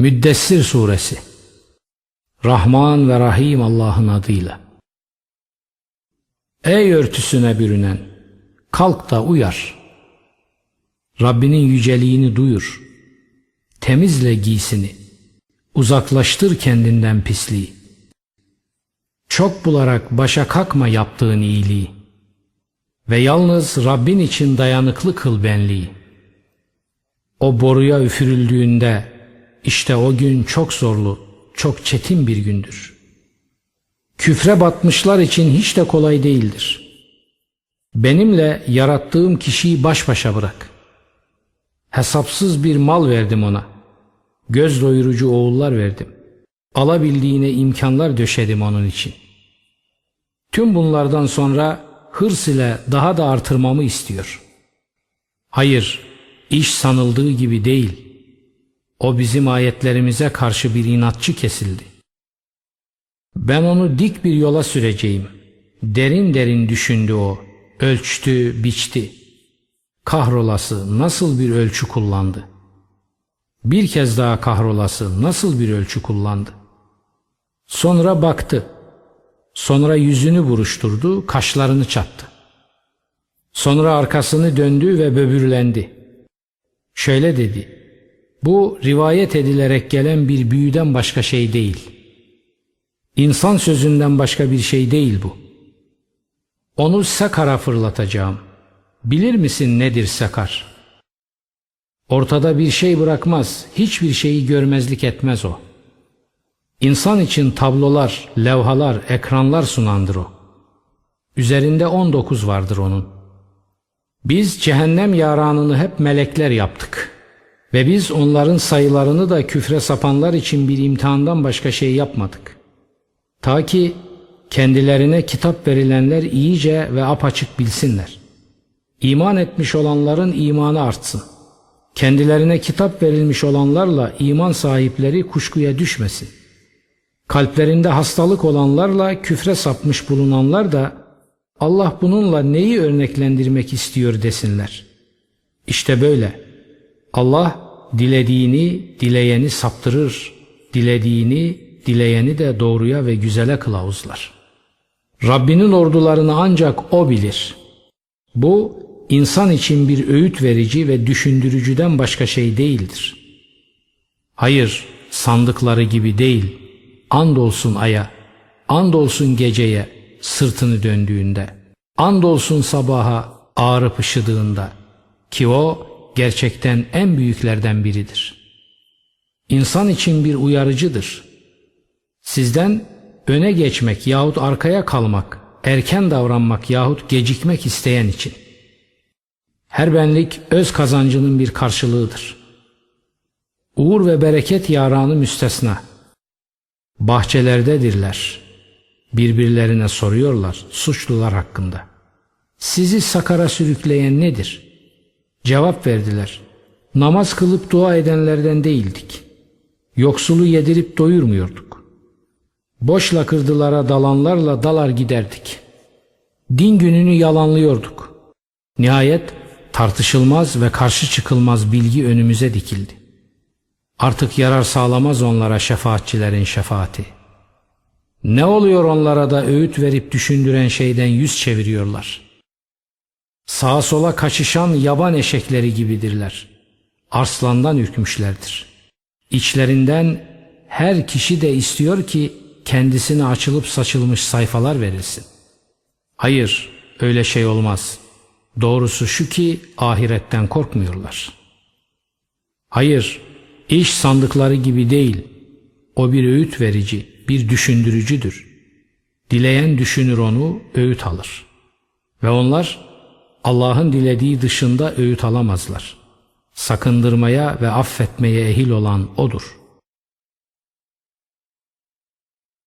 Müddessir Suresi. Rahman ve Rahim Allah'ın adıyla. Ey örtüsüne bürünen kalk da uyar. Rabbinin yüceliğini duyur. Temizle giysini. Uzaklaştır kendinden pisliği. Çok bularak başa kalkma yaptığın iyiliği. Ve yalnız Rabbin için dayanıklı kıl benliği. O boruya üfürüldüğünde işte o gün çok zorlu, çok çetin bir gündür. Küfre batmışlar için hiç de kolay değildir. Benimle yarattığım kişiyi baş başa bırak. Hesapsız bir mal verdim ona. Göz doyurucu oğullar verdim. Alabildiğine imkanlar döşedim onun için. Tüm bunlardan sonra hırs ile daha da artırmamı istiyor. Hayır, iş sanıldığı gibi değil.'' O bizim ayetlerimize karşı bir inatçı kesildi. Ben onu dik bir yola süreceğim. Derin derin düşündü o. Ölçtü, biçti. Kahrolası nasıl bir ölçü kullandı. Bir kez daha kahrolası nasıl bir ölçü kullandı. Sonra baktı. Sonra yüzünü buruşturdu, kaşlarını çattı. Sonra arkasını döndü ve böbürlendi. Şöyle dedi. Bu rivayet edilerek gelen bir büyüden başka şey değil. İnsan sözünden başka bir şey değil bu. Onu Sakar'a fırlatacağım. Bilir misin nedir Sakar? Ortada bir şey bırakmaz, hiçbir şeyi görmezlik etmez o. İnsan için tablolar, levhalar, ekranlar sunandır o. Üzerinde 19 vardır onun. Biz cehennem yaranını hep melekler yaptık.'' Ve biz onların sayılarını da küfre sapanlar için bir imtihandan başka şey yapmadık. Ta ki kendilerine kitap verilenler iyice ve apaçık bilsinler. İman etmiş olanların imanı artsın. Kendilerine kitap verilmiş olanlarla iman sahipleri kuşkuya düşmesin. Kalplerinde hastalık olanlarla küfre sapmış bulunanlar da Allah bununla neyi örneklendirmek istiyor desinler. İşte böyle. Allah dilediğini, dileyeni saptırır, dilediğini, dileyeni de doğruya ve güzele kılavuzlar. Rabbinin ordularını ancak O bilir. Bu insan için bir öğüt verici ve düşündürücüden başka şey değildir. Hayır, sandıkları gibi değil, andolsun aya, andolsun geceye sırtını döndüğünde, andolsun sabaha ağrıp ışıdığında ki o gerçekten en büyüklerden biridir. İnsan için bir uyarıcıdır. Sizden öne geçmek yahut arkaya kalmak, erken davranmak yahut gecikmek isteyen için. Her benlik öz kazancının bir karşılığıdır. Uğur ve bereket yaranı müstesna. Bahçelerdedirler. Birbirlerine soruyorlar suçlular hakkında. Sizi sakara sürükleyen nedir?'' Cevap verdiler. Namaz kılıp dua edenlerden değildik. Yoksulu yedirip doyurmuyorduk. Boş lakırdılara dalanlarla dalar giderdik. Din gününü yalanlıyorduk. Nihayet tartışılmaz ve karşı çıkılmaz bilgi önümüze dikildi. Artık yarar sağlamaz onlara şefaatçilerin şefaati. Ne oluyor onlara da öğüt verip düşündüren şeyden yüz çeviriyorlar.'' Sağa sola kaçışan yaban eşekleri gibidirler. Arslandan ürkmüşlerdir. İçlerinden her kişi de istiyor ki kendisine açılıp saçılmış sayfalar verilsin. Hayır, öyle şey olmaz. Doğrusu şu ki ahiretten korkmuyorlar. Hayır, iş sandıkları gibi değil. O bir öğüt verici, bir düşündürücüdür. Dileyen düşünür onu, öğüt alır. Ve onlar Allah'ın dilediği dışında öğüt alamazlar. Sakındırmaya ve affetmeye ehil olan O'dur.''